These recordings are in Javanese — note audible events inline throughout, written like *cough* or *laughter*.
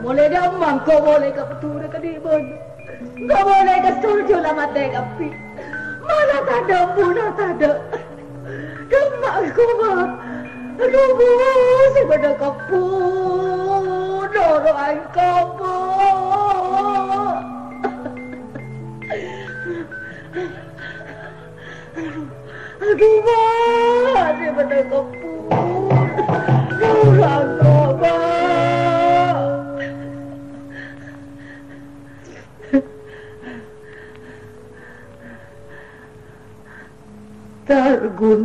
boleh dia umam kau boleh ke petu dia tadi pun kau boleh ke setuju lah mati kapi mana tak ada mana tak ada. Gemak kau mah rubuh sebenar kau pun doroan kau pun aduh aku mah sebenar kau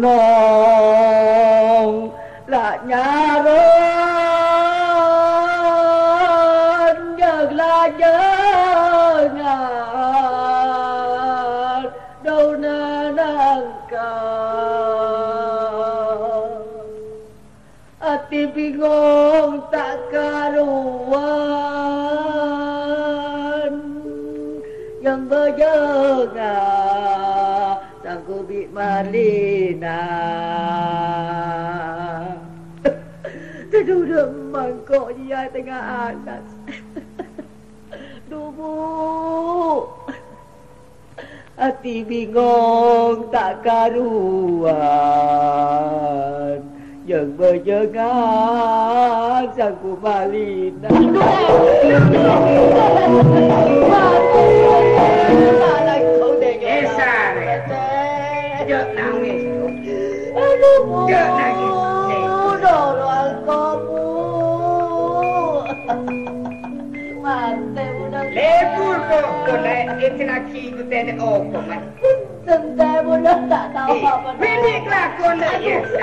Oh. duduk mangkok dia tengah anak, *laughs* Dubu. Hati bingung tak karuan. Yang berjengah sang kumalina. Jangan nangis. Aduh, jangan nangis. Leiburgdottern etsinä kiikuten oukoman. Kutsun tää mun ottaa tauhaa. Venikla konne jyksä.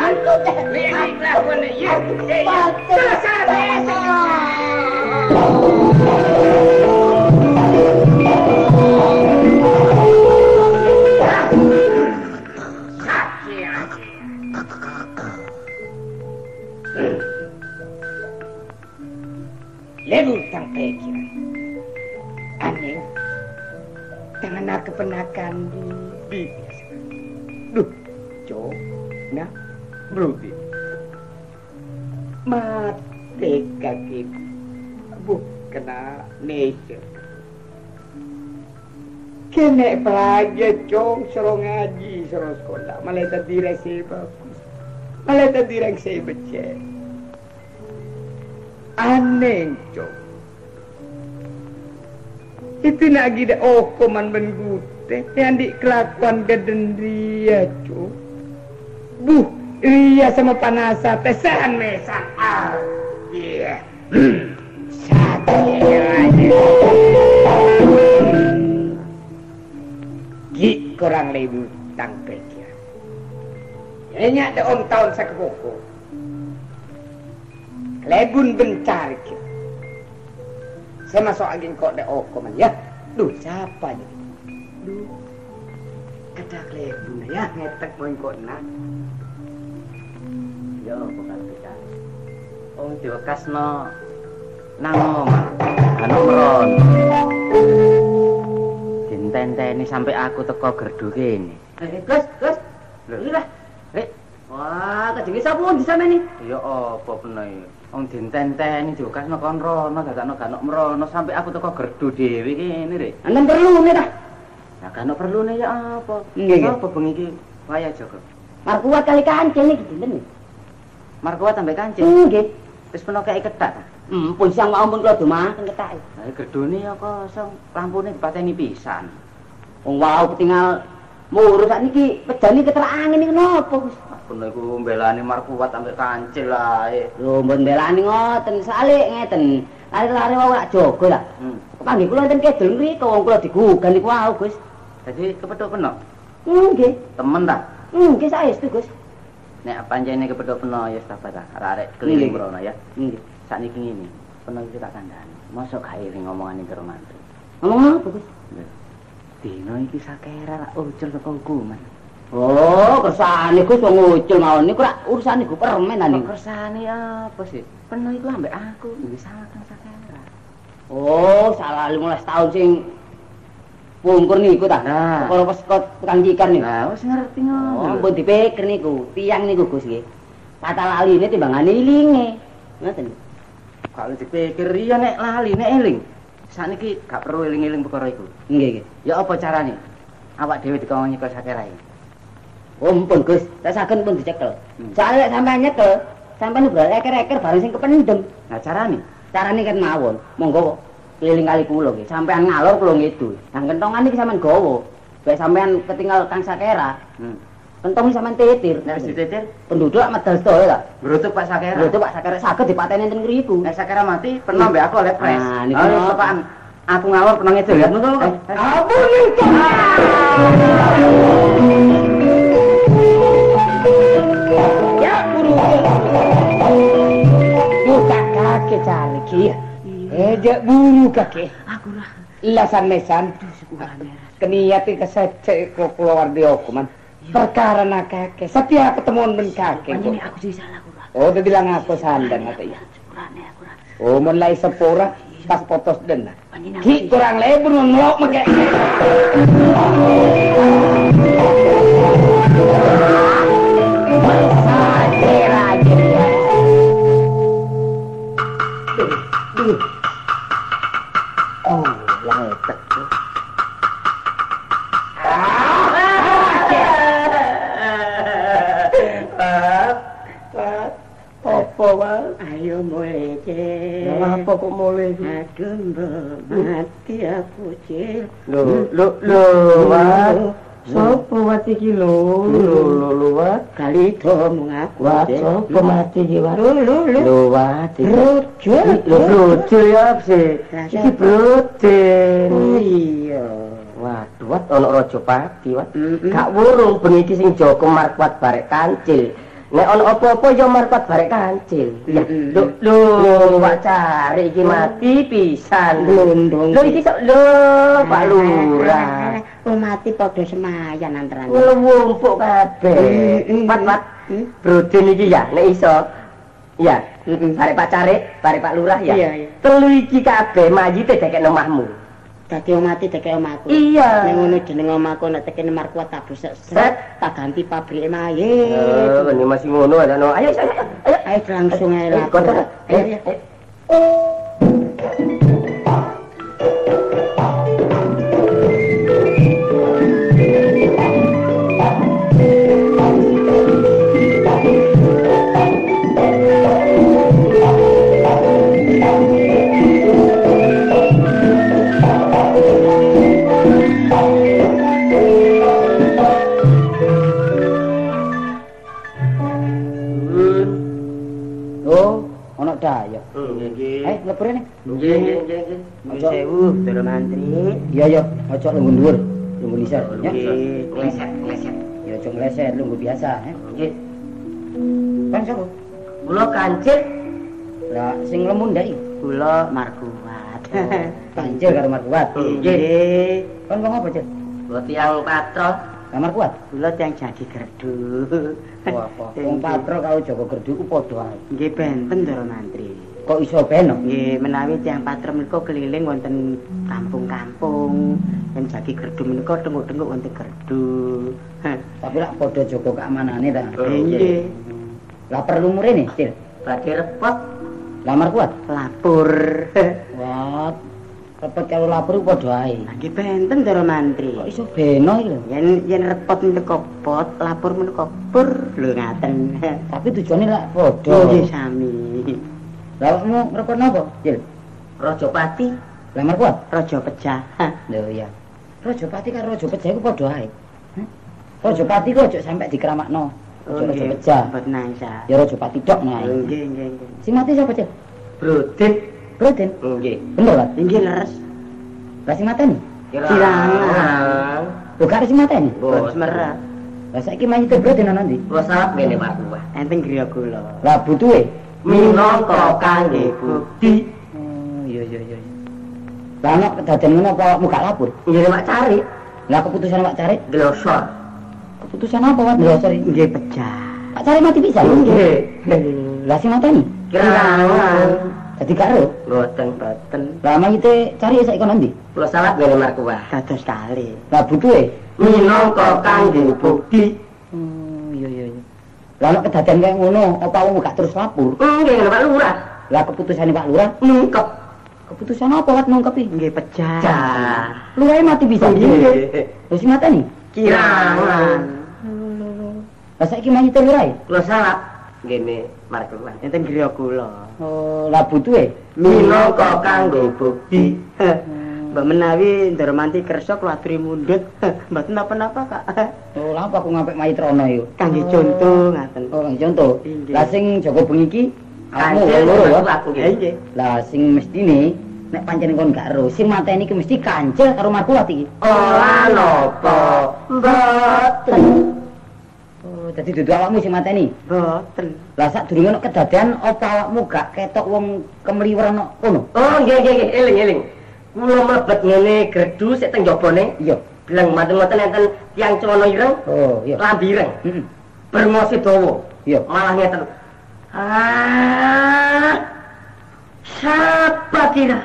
Venikla konne jyksä. Tasa Levytän peikin. Tangan nak kepenakan di. Duh, cok. Nah, berudi. Mati kaki. Bu, kena nature. Kene pelajar cong suruh ngaji suruh sekolah malah tadi rasa bagus malah tadi rasa becek aneh cong itu nak gida oh koman bengute yang di kelakuan gaden dia cong buh iya sama panasa pesan mesan ah iya sakit aja Gi kurang lebih tang pikir. Ini ada om tahun saya keboko. Lebun bencar kita. Saya masuk angin kok ada oko man ya. Duh siapa ni? Duh. Kata lebun ya ngetek moin kok nak. Ya bukan kita. Oh diwakasno nang omah. Anu meron. Dintenteni sampai aku teko gerdu kene. Eh, Gus, Gus. Lho. Lah. Eh, Wah, kejengnya sapa di sana nih? ya apa bener. Wong dintenteni diwakasno kon rono dadakno ganok merono sampai aku teko gerdu dhewe kene rek. Anda perlu nih dah. Nah ganok perlune ya apa? Nggih. Apa bengi iki waya Joko? Markuat kali kancil gitu nih. Markuat sampai kancing. Nggih. Wis peno kei kedak ta. Hmm, pun siang mau pun kalau dimakan ketak. Lah gerdune ya kosong, lampune dipateni pisan. Wong wau ketinggal murus sak niki pedani keterangin niki napa, Gus? Aku niku mbelani markuat sampai kancil ae. Lho, mbon belani ngoten, salik ngeten. Lari-lari wau lak jaga lah. Hmm. Kepanggih kula enten kedel mriko wong kula digugan niku wau, Gus. Jadi kepethuk peno. Nggih. Temen ta? Nggih saestu, Gus. Nek pancene kepethuk peno ya sabar ta. Arek keliling mrono ya. Nggih. Sakniki ngene. Peno iki tak kandhani. Mosok gak iling ngomongane karo mantri. Ngomong apa, Gus? Dino iki sakera lak ucul saka hukuman. Oh, kersane Gus wong ucul mawon niku rak urusane Gus permen Kok niku. kersane apa sih? Peno iku ambek aku, iki salah kang. Oh, salah 15 tahun sing pungkur niku ta. Nah. Perkara pas kok tukang cikar niku. Lah wis ngerti Oh, ngono. ampun dipikir niku, tiang niku Gus nggih. Kata laline timbangane ilinge. Ngoten. Kalau dipikir iya nek lali nek eling. Sakniki gak perlu eling-eling perkara iku. Nggih, nggih. Ya apa carane? Awak dhewe dikawani kok sakera Oh, ampun Gus, tak saged pun dicekel. Hmm. Soale lek sampean nyekel, sampean uga eker-eker bareng sing kependem. Nah carane? Carane kan mawon, monggo keliling kali kula nggih. Sampean ngalor kula ngidul. Nang kentongan iki sampean gawa. Baik sampean ketinggal Kang Sakera, Hmm. kentong iki sampean titir. Nek wis ditetir, penduduk medal sedaya ta. brutuk Pak Sakera. Itu Pak Sakera saged dipateni enten ngriku. Nek Sakera mati, pernah mbek aku oleh pres. Ah, niku sepaan. Aku ngawur pernah ngidul ya. Monggo, monggo. Eh, eh. Ampun itu. Cari ki. Eh, dia buru kaki. Aku lah Lasan mesan. Keniati kesecek ko keluar di hukuman. Perkara nak kakek. Setiap ketemuan ben kakek. Panjene aku sing salah kula. Oh, dia bilang aku sandan kata ya. Sepurane aku lah. Oh, mulai sepura pas potos dena. Panjene aku. Ki kurang lebur ngelok make. Saja Mulai, Cil. Apa kok mulai? Aduh, mati aku, Cil. Lho, lho, lho, Wat. Sopo Wat iki lho? Lho, lho, lho, Wat. Kali itu mengaku, Wat, Cil. sopo mati iki, Wat? Lho, lho, lho. Lho, Wat. Rojo. Lho, brojo ya sih? Lah, Iki broden. Oh, iya. Waduh, Wat, ono raja pati, Wat. Gak wurung bengi iki sing jaga markwat barek kancil. Nek ono apa-apa ya markwat barek kancil. Ya, lho, lho, Pak cari iki mati pisan. Lho iki sok lho, Pak Lurah. *laughs* Oh, mati padha semayan antarane. Ngelumpuk kabeh. Mm-mm. Wat, Wat. Hmm? Broden iki ya, nek iso. Ya, barek Pak Carik, barek Pak Lurah ya. Iya, iya. Telu iki kabeh mayite dekek omahmu. Dadi omati deke omahku. Iya. Ning ngono jeneng omahku nek tekene markuat tak busek Set. tak ganti pabrike Eh, mayit. ini masih ngono ada no. Ayo, ayo, ayo. ayo. Ayo langsung ae Eh, lapor. kota. Ayo, Eh, ayo. Dara Mantri. Iya, iya, ojo lunggu dhuwur. Lunggu liser, ya. Nggih, kleset, kleset. Ya ojo ngleset, lunggu biasa, ya. Nggih. Kan sapa? Kula kancil, Lah sing lemu ndak iki? kula markuat. Kancil karo markuat. Nggih. Kon wong apa, Cil? Kula tiyang patro, Kamar kuat. kula tiyang jadi gerdu. Wah, wong patro karo Joko Gerdu ku padha ae. Nggih benten Dara Mantri. Kok iso beno? Nggih, menawi tiyang patro menika keliling wonten kampung-kampung, yen jagi gerdu menika tenguk-tenguk wonten gerdu. Tapi lak padha jaga keamanane ta. Nggih. Lah perlu mrene, Cil. Badhe repot Lamar kuat. lapor. Wah, repot karo lapor padha ae. Nggih benten Dara Mantri. Kok iso beno iki lho. Yen yen repot menika pot, lapor menika pur lho ngaten. Tapi tujuane lak padha. Nggih sami. Lah awakmu repot napa, Cil? Rajapati, Lamar kuat. raja pecah. Lho iya. Rajapati karo Raja Pejah iku padha ae. Hah? Rajapati ku aja sampe dikramakno. Aja Raja Pejah. Mboten nangsa. Ya Rajapati tok nae. Nggih, nggih, nggih. Sing mati sapa, Cil? Broden. Broden. Nggih. Bener, Pak. Inggih leres. Lah sing mateni? Kirang. Kok gak wis mateni? Bos merah. Lah saiki mayite bro dina ndi? Kula salap ngene Pak Enteng griya kula. Lah butuhe. Minangka kangge bukti. Oh, iya iya iya. Lah nek kedaden ngono apa gak lapor? Nggih Pak Cari, Lah keputusan Pak Cari, glosor. keputusan apa Ndrosor iki? Nggih pecah. Pak Cari mati bisa. Nggih. Lah sing mateni? Kirangan. Dadi gak ero. Boten boten. Lah mayite cari saiki kono ndi? Kula salap ngene Markuwa. Dados kali. Lah butuhe. Minangka kangge bukti. Oh, iya iya iya. Lah nek kedaden kaya ngono, apa awakmu gak terus lapor? Nggih ngene Pak Lurah. Lah keputusane Pak Lurah, Nungkep. keputusan apa Pak nungkepi? Nggih pecah. Cah. Lurahe mati bisa. Nggih. Sing mateni? Kirangan. Lah saiki mayite lurahe. Kula salap ngene Markuwa. Enteng griya kula. Oh, lah butuhe. Minangka kangge bukti. Mbak menawi Ndaramanti kersa kula aturi mundhut. *laughs* Mboten napa-napa, Kak. *laughs* Oh, lah apa aku ngampek mayit yo? Kangge contoh ngaten. Oh, kang contoh. Inggih. Lah sing jaga bengi iki awakmu Kanjeng loro ya. aku nggih. Lah sing mestine nek pancen kon gak ero, sing mateni iki mesti kancil karo markuat iki. Ora napa. Mboten. Oh, dadi dudu awakmu sing mateni. Mboten. Lah sak durunge nek kedadean apa awakmu gak ketok wong kemliwer ana kono? Oh nggih nggih nggih eling eling. Kula mlebet ngene gredu sik teng jabane. Iya. Bilang mboten ngoten enten tiyang celana ireng, Oh, iya. lambi ireng, Heeh. bermosi dawa. Iya. Malah ngeten. Ah. Siapa kira?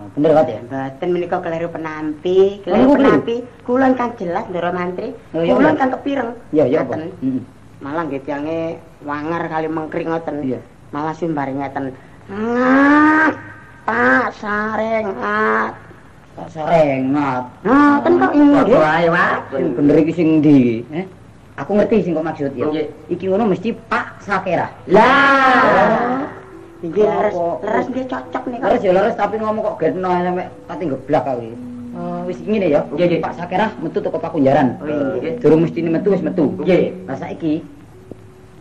Oh, bener Pak ya. Mboten menika keliru penampi, Oh, keliru niku penampi. Kula kan jelas Ndara Mantri. Oh, iya, iya. kan kepireng. Iya, iya, Pak. Heeh. Malah nggih tiyange wanger kali mengkring ngoten. Iya. Malah sumbari ngeten. Ngat. Pak sarengat. Tak sarengat. Ngoten kok Padha nggih. ae wae. Sing bener iki sing ndi? Eh? Aku ngerti sing kok maksud ya. Nggih. Iki ngono mesti Pak Sakera. Lah. Nggih leres, leres nggih cocok nih kok. Leres ya leres tapi ngomong kok getno sampe pati geblak aku iki. Oh, wis ngene ya. Nggih, nggih. Pak Sakera metu teko Pakunjaran. Oh, nggih. Durung mesti metu wis metu. Nggih. Lah saiki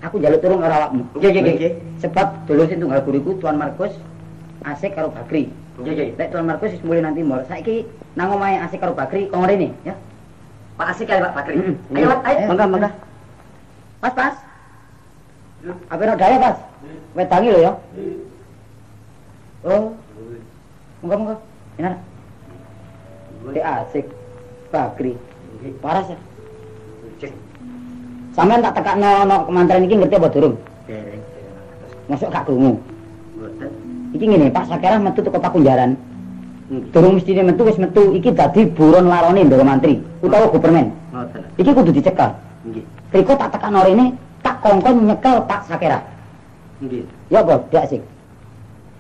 aku njaluk turun karo awakmu. Nggih, nggih, nggih. Sebab dulu sing tunggal guriku Tuan Markus asik karo Bakri. Nggih nggih. Lek Tuan Markus wis mulai nanti mor. Saiki nang omahe asik karo Bakri kok ngene ya. Pak asik kali Pak Bakri. Mm. Ayo Pak, ayo. Monggo, monggo. Pas pas. Apa nek daya pas? Wedangi lho ya. Oh. Monggo monggo. Enak. Dek asik. Bakri. Paras ya. Sampeyan tak tekakno no kemantren iki ngerti apa durung? Dereng. Masuk gak krungu. Mboten. Iki ngene, Pak Sakera metu teko Pakunjaran. Durung mestine metu wis metu. Iki dadi buron larone Ndara Mantri utawa Gupermen. Ngoten. Iki kudu dicekel. Nggih. Riko tak tekakno rene, tak kongkon nyekel Pak Sakera. Nggih. Ya apa, Dek asik.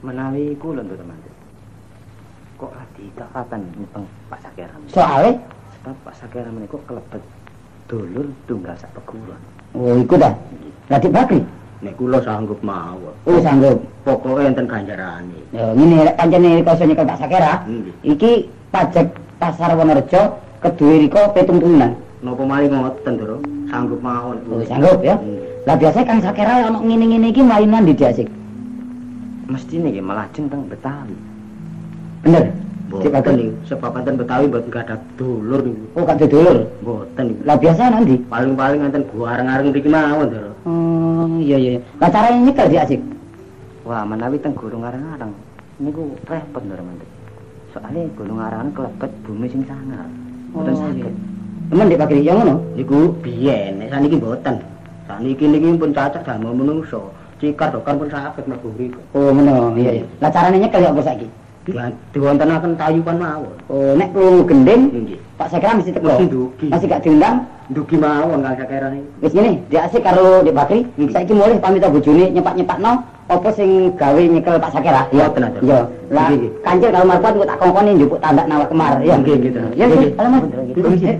Menawi kula lho teman. Kok adi kakatan nyepeng Pak Sakera. Soale Sebab Pak Sakera menika kelebet dulur tunggal sak peguron. Oh, iku ta. Lah Dik Bakri. Nek kula sanggup mawon. Oh, sanggup. Pokoke enten ganjarane. Ya, ngene lek pancene Riko iso nyekel Pak Sakera, iki pajak Pasar Wonorejo keduwe Riko petung turunan. Napa mali ngoten, Doro? Sanggup mawon. Oh, sanggup ya. Lah biasa Kang Sakera ono ngene-ngene iki mlayu nang ndi Dik asik. Mestine nggih melajeng teng Betawi. Bener. Boten Bakri. niku, sebab enten Betawi mboten gadah dulur niku. Oh, gak dulur. Mboten niku. Lah biasa nang ndi? Paling-paling enten gua areng-areng mriki mawon, Doro. Oh, iya iya. Lah carane nyekel Dik asik. Wah, menawi teng Gunung Arang-arang niku repot lho teman. Soale Gunung Arang kelebet bumi sing sangar. Mboten Oh, saged. Temen Dik Bakri, ya ngono. Niku biyen, nek saniki mboten. Saniki niki pun cacah damel menungso. Cikar dokar pun saged mlebu mriku. Oh, ngono. Iya iya. Lah carane nyekel ya apa saiki? Diwontenaken tayupan mawon. Oh, nek krungu gending, Nggih. Pak Sakera mesti teko. Mesti ndugi. Masih gak diundang. Dugi mawon kang sakera niku. Wis ngene, Dik asik karo Dik Bakri, Hmm. saiki mulih pamit karo bojone nyepak-nyepakno apa sing gawe nyekel Pak Sakera. Iya, tenan. Iya. Lah kancil karo Markuat engko tak kongkoni njupuk tandak nawak kemar, ya. Nggih, nggih, tenan. Ya, Nggih, nggih. Alamat. Nggih,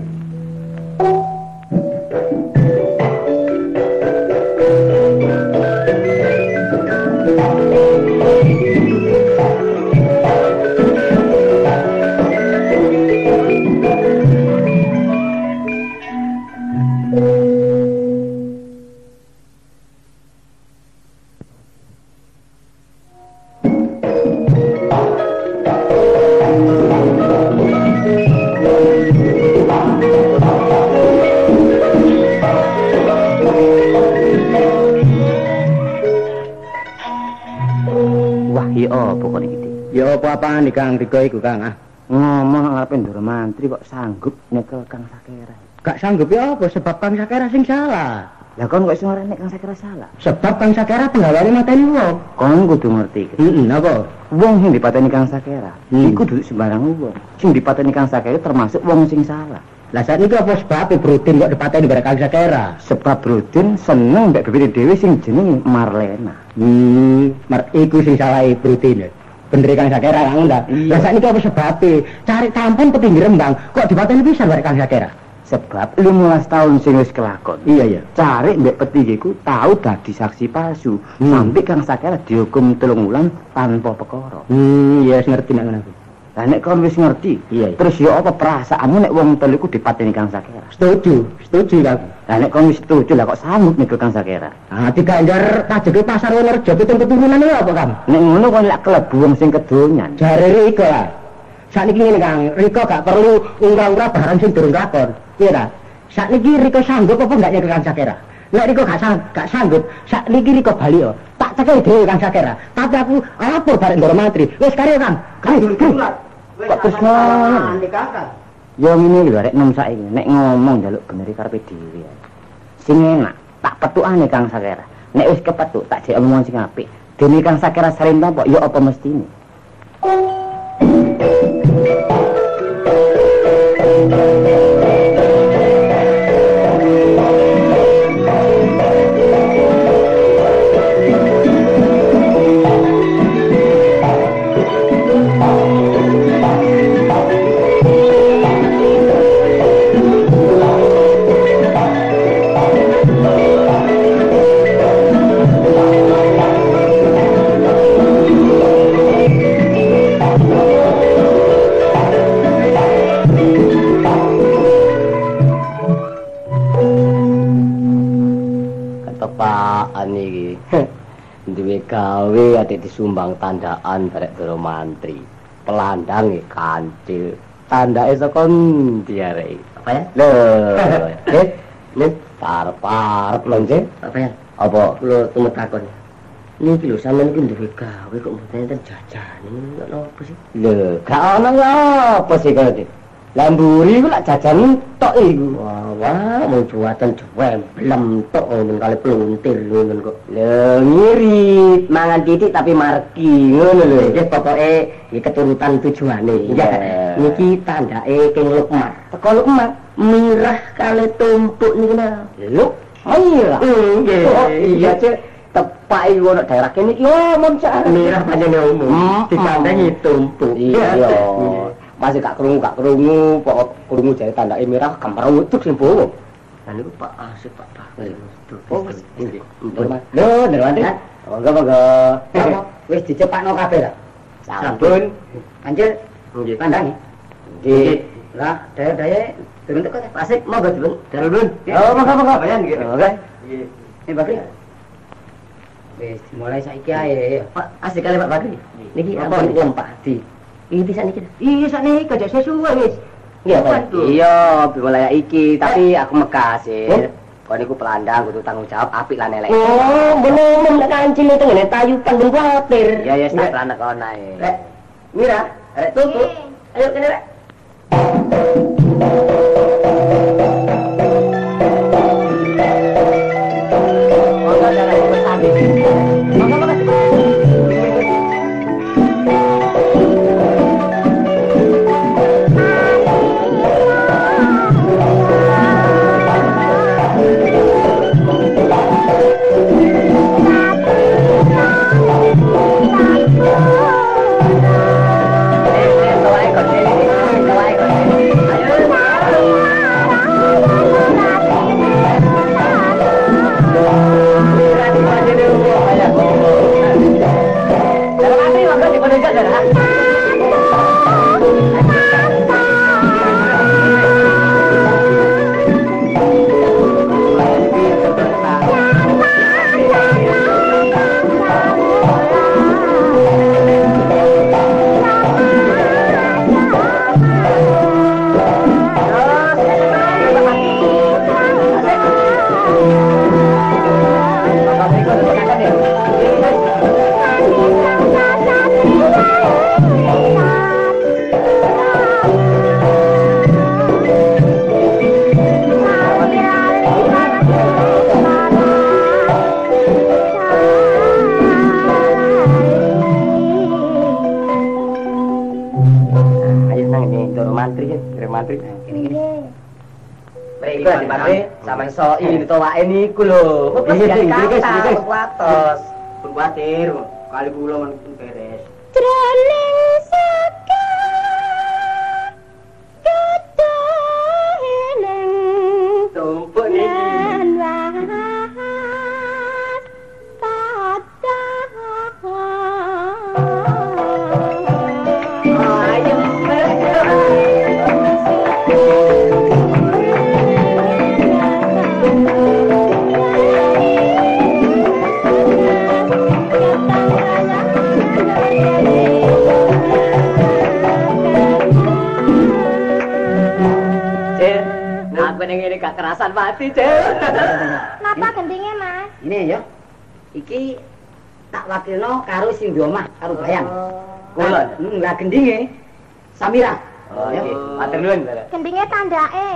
apa-apaan Kang Riko iku Kang ah. Ngomong ngarepe Ndoro Mantri kok sanggup nyekel Kang Sakera. Gak sanggup ya apa sebab Kang Sakera sing salah. Lah kon kok iso ngarani Kang Sakera salah? Sebab Kang Sakera penggawane mateni wong. Kon kudu ngerti. Heeh, apa? Wong sing dipateni Kang Sakera, Hmm. iku dudu sembarang wong. Sing dipateni Kang Sakera termasuk wong sing salah. Lah saat itu apa sebab Brodin kok dipateni bareng Kang Sakera? Sebab Brodin seneng mbek bibire dhewe sing jenenge Marlena. Hmm, mer iku sing salah Brodin. Bener Kang Sakera ngono ta. Iya. Lah saat itu apa sebab cari tampon petinggi Rembang kok dipateni pisan bareng Kang Sakera? Sebab 15 tahun sing wis kelakon. Iya iya. Cari mbek petigiku tahu dadi saksi palsu. Hmm. Sampai Kang Sakera dihukum telung wulan tanpa perkara. Hmm, iya wis ngerti nek ngono. Lah nek kon wis ngerti, Iya, iya. terus ya apa perasaanmu nek wong telu iku dipateni Kang Sakera? Setuju, setuju Kang. Lah nek kon wis setuju lah kok sanggup nek Kang Sakera. Ah, diganjar pajeke pasar Wonorejo pitung keturunan iki apa, Kang? Nek ngono kon lak kelebu wong sing kedonyan. Jare Riko lah. Sakniki ngene Kang, Riko gak perlu ungkra-ungkra barang sing durung lakon. Iya ta? Sakniki Riko sanggup apa enggak nyekel Kang Sakera? Nek Riko gak sang, gak sanggup, sakniki Riko bali yo. Tak cekel dhewe Kang Sakera. Tapi aku lapor bareng Ndoro Mantri. Wis karyo Kang. Ayo, Kok terus ngono? Ya ngene lho arek nom saiki nek ngomong njaluk bener karepe dhewe. Sing enak tak petukane Kang Sakera. Nek wis kepethuk tak jek omong sing apik. Dene Kang Sakera sering tampa ya apa mestine. Tandaan barek Doro Mantri. Pelandang iki kancil. Tandake saka ndi arek? Apa ya? Lho eh nih parep-parep lho Nggih. apa ya? Apa? Kula tumut takon. Niki lho sampeyan iki duwe gawe kok mboten enten jajane ngono apa sih? Lho gak ono apa sih kok iki Lamburi ku lak jajan tok iku. Wah, wah, mau buatan belum tok ngono kali peluntir ngono kok. Lho, ngirit, mangan titik tapi marki ngono lho. Iki pokoke iki keturutan tujuane. Iya. Niki tandake King Lukmar. Teko Lukmar, mirah kali tumpuk niku lho. Lho, mirah. Nggih. Oh, iya, Cek. Tepak iki ono daerah kene iki umum cak. Mirah panjene umum. Dikandengi tumpuk. Iya. Masih gak krungu gak krungu pokok krungu jare tandake merah gambar wutuk sing bowo lan niku Pak Asif Pak Bakil oh wis nggih. lho nderwante monggo monggo. *laughs* Wis dicepakno kabeh ta sampun. Anjir. Nggih kandang nggih. Lah daya-daya turun teko Pak. Asif monggo turun turun oh monggo monggo. Bayan nggih. Oke. Nggih. Ini Bakri Wis mulai saiki ae. Pak Asik kali Pak Bakri niki apa wong Pak Adi Iki bisa niki. Iya sak niki aja sesuai wis. Iya. Iya, mulai iki tapi aku mekas Oh. sih. Kau niku pelandang kudu tanggung jawab apik lan elek. Oh, bener nek kancil itu ngene tayupan ben kuatir. Ya ya tak pelandang kono ae. Rek, Mira, rek tutu. Ayo kene rek. Niku lho. Kok Iya, jadi iya, iya, kata iya, iya. watos. Pun kuatir, kali kula men Cil. Napa gendinge, Mas? Ini ya. Iki tak wakilno karo sing di omah, karo bayang. Kula. Hmm, lah gendinge Samira. Oh, iki. Matur nuwun, Mbak. Gendinge tandake.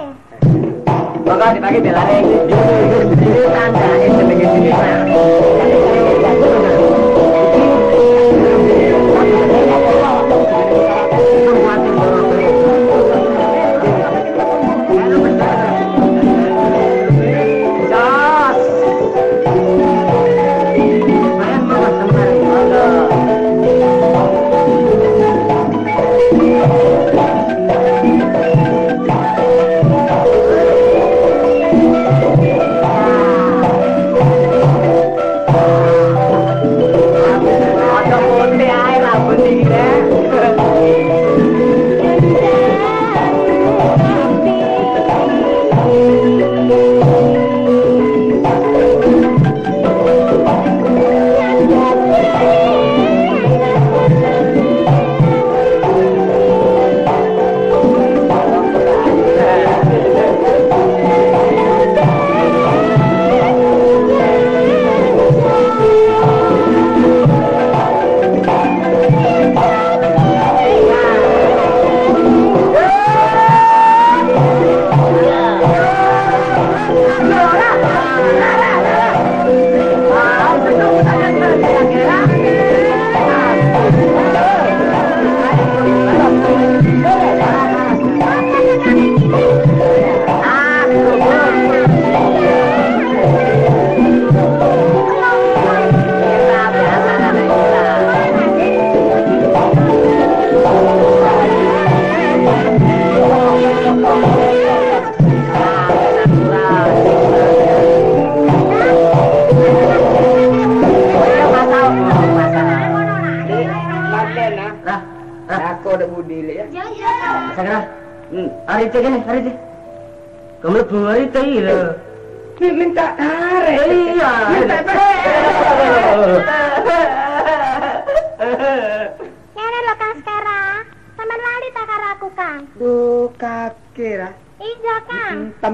Monggo dibagi delare iki. Ini tanda itu dengan sini.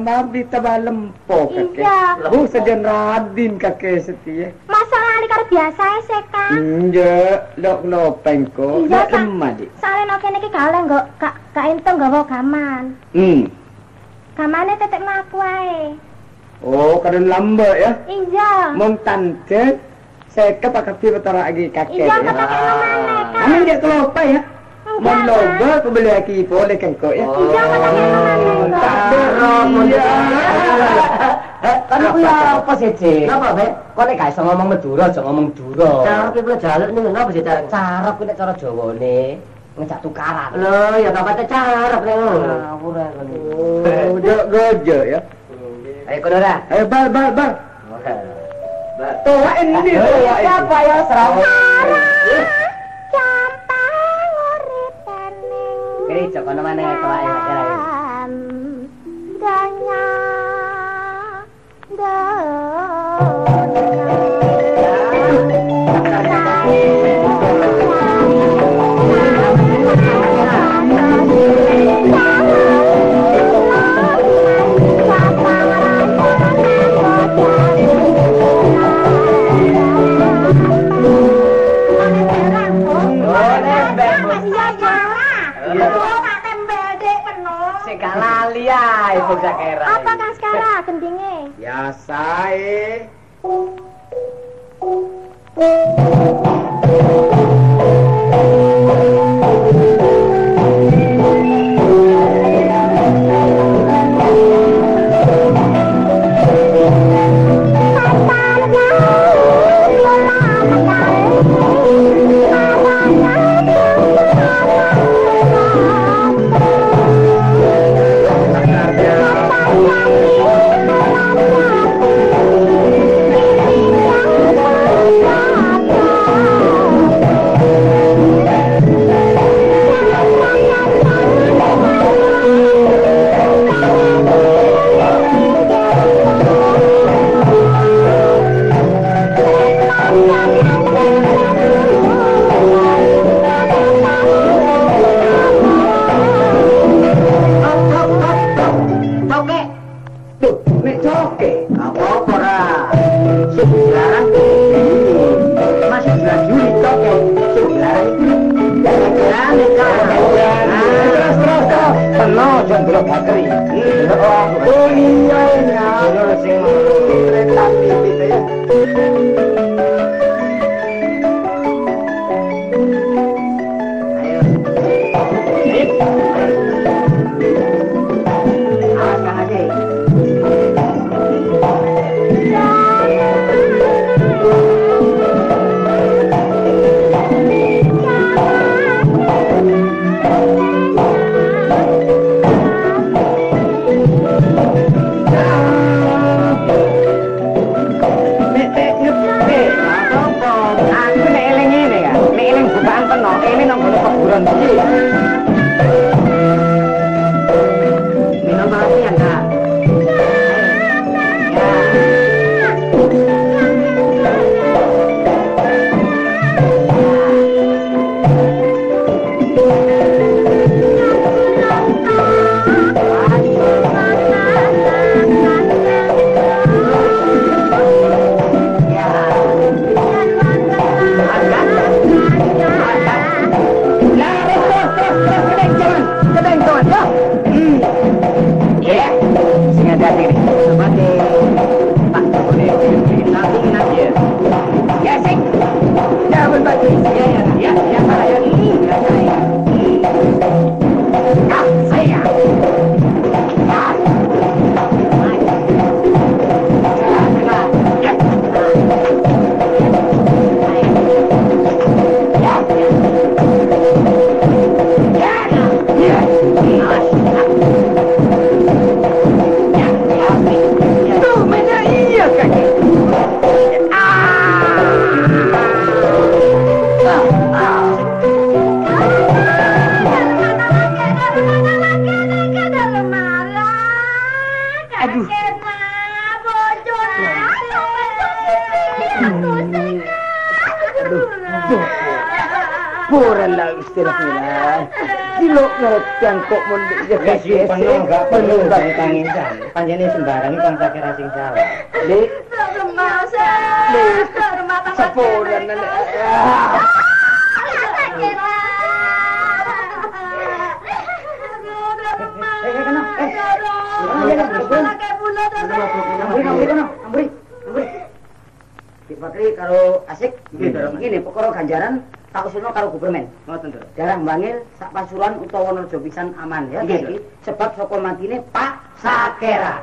Kang. Tambah di tambah lempo kakek. Iya. Bu sejen radin kakek setia. Masa lali karo biasa sih, Kang? Enggak, lok lopeng kok. Iya, Lok Kang. lemah dik. Soale nek kene iki gak oleh nggo gak gak ento nggawa gaman. Hmm. Gamane tetek mlaku ae. Oh, kadang lambat ya. Iya. Mong tante, saya ke pakai pi betara lagi kakek Iya, ya. kata kene mana, Kang? Amin dia kelopa ya. Mon Enggak, loba aku beli lagi boleh kan kok ya. Iya, kata kene mana, Tak Kang? dorong ya. Kan aku ya apa sih, Cik? Kenapa, Bek? Kok nek gak iso ngomong Madura, aja ngomong Dura. Cara kita jaluk nih, kenapa sih cara? Cara kuwi nek cara Jawane ngejak tukaran. Loh, ya tak pakai cara, nih. Ngawur ae kon. Oh, jok gojo ya. Ayo kono ra. Ayo bal bal bal. Tua ini Ayo, tua ini. Siapa ya serang? Gereja kono tuwake akhir ae. Danya. Ae bocah kera. Apa Kang Skara gendinge? Biasa eh. Aja ndelok bakri. Oh iya Dilok ngertian kok mundur ya Wis penuh enggak perlu Kang Insan. Panjenengan sembarang iki Kang Sakira sing salah. Dik, sepuran nenek. Ah. Dik Bakri karo asik. Iki perkara ganjaran tak usulno karo Gubermen. Ngoten to. Jarang bangil sak pasuruan utawa nerjo pisan aman ya Nggih, sebab saka matine Pak Sakera.